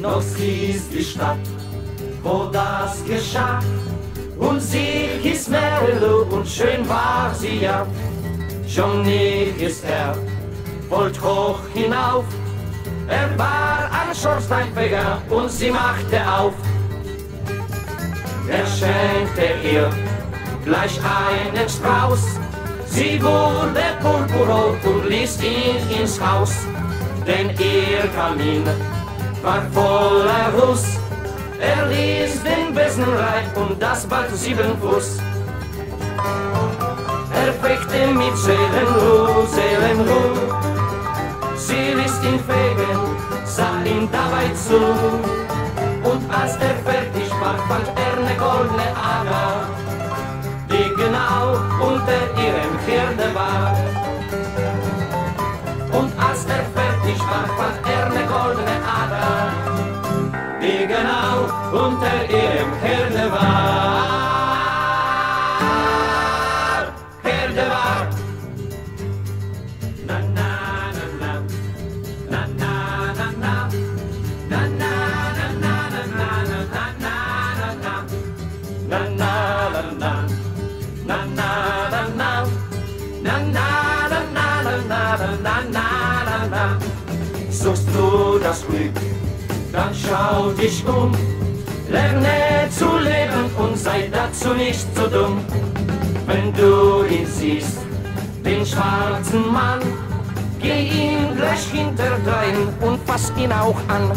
Noch ist die Stadt, wo das geschah. Und sie hieß Merlo und schön war sie ja. Schon nie ist er, wollt hoch hinauf. Er war ein Schornsteinfeger und sie machte auf. Er schenkte ihr gleich einen Strauß. Sie wurde purpurrot und ließ ihn ins Haus, denn ihr Kamin war voller Ruß. Er ließ den Besen rein und das bald sieben Fuß. Er fegte mit Seelenruh, Seelenruh. Sie ließ ihn fegen, sah ihm dabei zu. Und als er fertig war, fand er ne goldene Ader, Und als er fertig war, fand er ne goldene Ader, die genau unter ihrem Herde war. Herde war. Na na na na, na na na na, na na na na na na na na na na na na na na na na na na Nacht suchst du das Glück, dann schau dich um. Lerne zu leben und sei dazu nicht so dumm. Wenn du ihn siehst, den schwarzen Mann, geh ihm gleich hinter und fass ihn auch an.